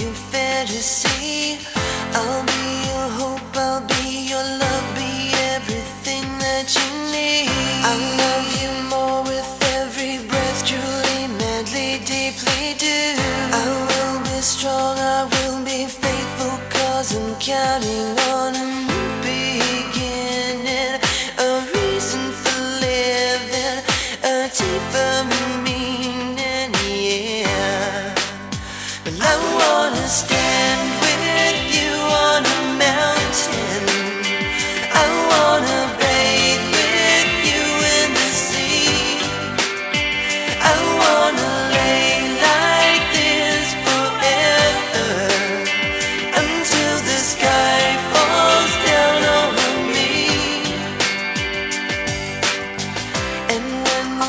your fantasy. I'll be your hope, I'll be your love, be everything that you need. I love you more with every breath, truly, madly, deeply do. I will be strong, I will be faithful, cause I'm counting on a new beginning. A reason for living, a deeper meaning,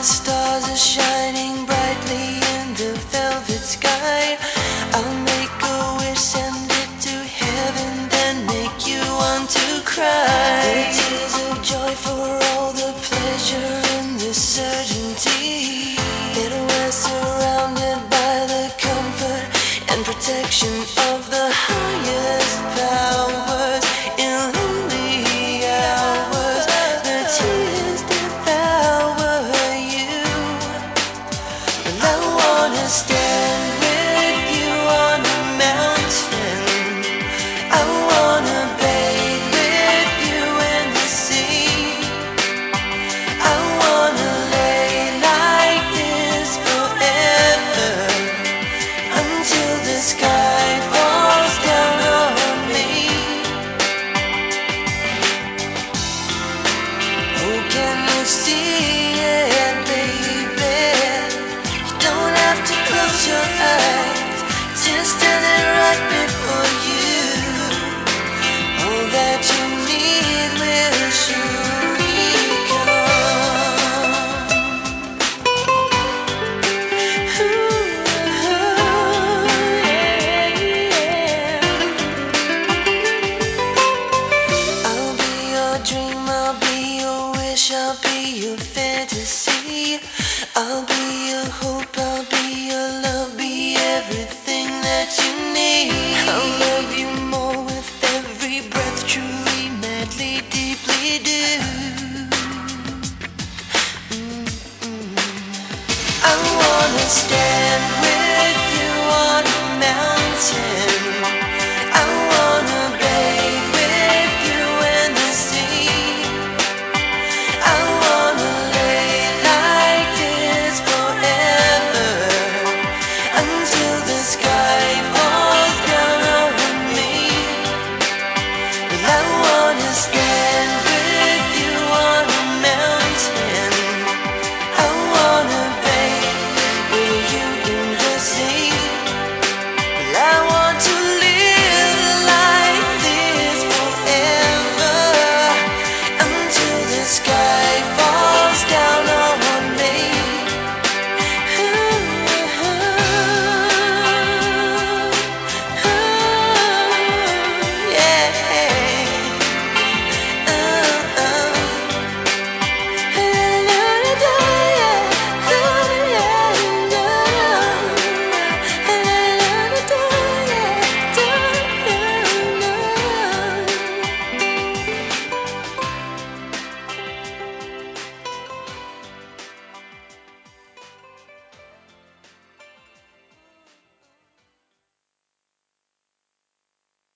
stars are shining brightly in the velvet sky, protection of the highest. your eyes Just standing right before you. All that you need will surely come. Ooh, oh, yeah, yeah. I'll be your fantasy. I'll be your hope stand with you on a mountain. I wanna bathe with you in the sea. I wanna lay like this forever until the sky.